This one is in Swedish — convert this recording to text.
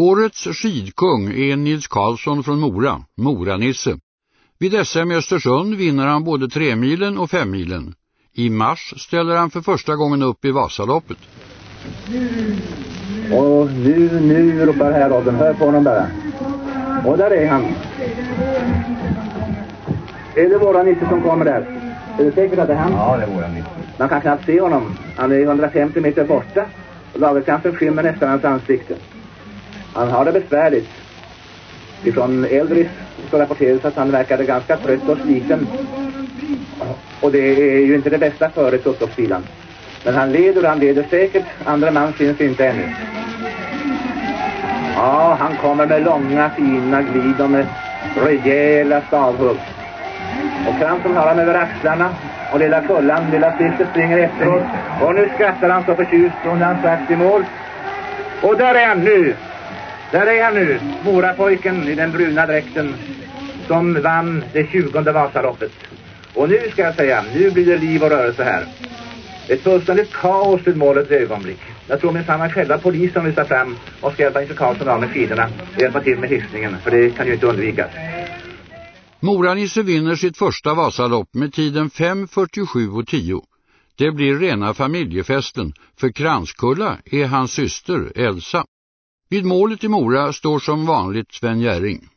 Årets skidkung är Nils Karlsson från Mora, Moranisse. Vid SM i Östersund vinner han både tremilen och femmilen. I mars ställer han för första gången upp i Vasaloppet. Och nu, nu ropar häraden. Hör på honom bara. Och där är han. Är det våran Nisse som kommer där? Är du säker att det är han? Ja, det är våran Nisse. Man kan knappt se honom. Han är 150 meter borta. Lagerkanten skymmer nästan hans ansikte. Han har det besvärligt. Ifrån Eldris så rapporterades att han verkade ganska trött och sliten. Och det är ju inte det bästa före Tuttoppsfilan. Men han leder och han leder säkert. Andra man syns inte ännu. Ja, han kommer med långa fina glid och med rejäla stavhugg. Och kransen har han över axlarna. Och lilla kullan, lilla stiftet springer efteråt. Och nu skrattar han så förtjust och när han strax i mål. Och där är han nu. Där är han nu, Morapojken i den bruna dräkten som vann det 20 Vasaloppet. Och nu ska jag säga, nu blir det liv och rörelse här. Ett fullständigt kaos till målets ögonblick. Jag tror minsann att själva polisen vill fram och ska hjälpa Nisse Karlsson av med skidorna och hjälpa till med hissningen, för det kan ju inte undvikas. Moranisse vinner sitt första Vasalopp med tiden 5.47 och 10. Det blir rena familjefesten, för Kranskulla är hans syster Elsa. Vid målet i Mora står som vanligt Sven Gäring.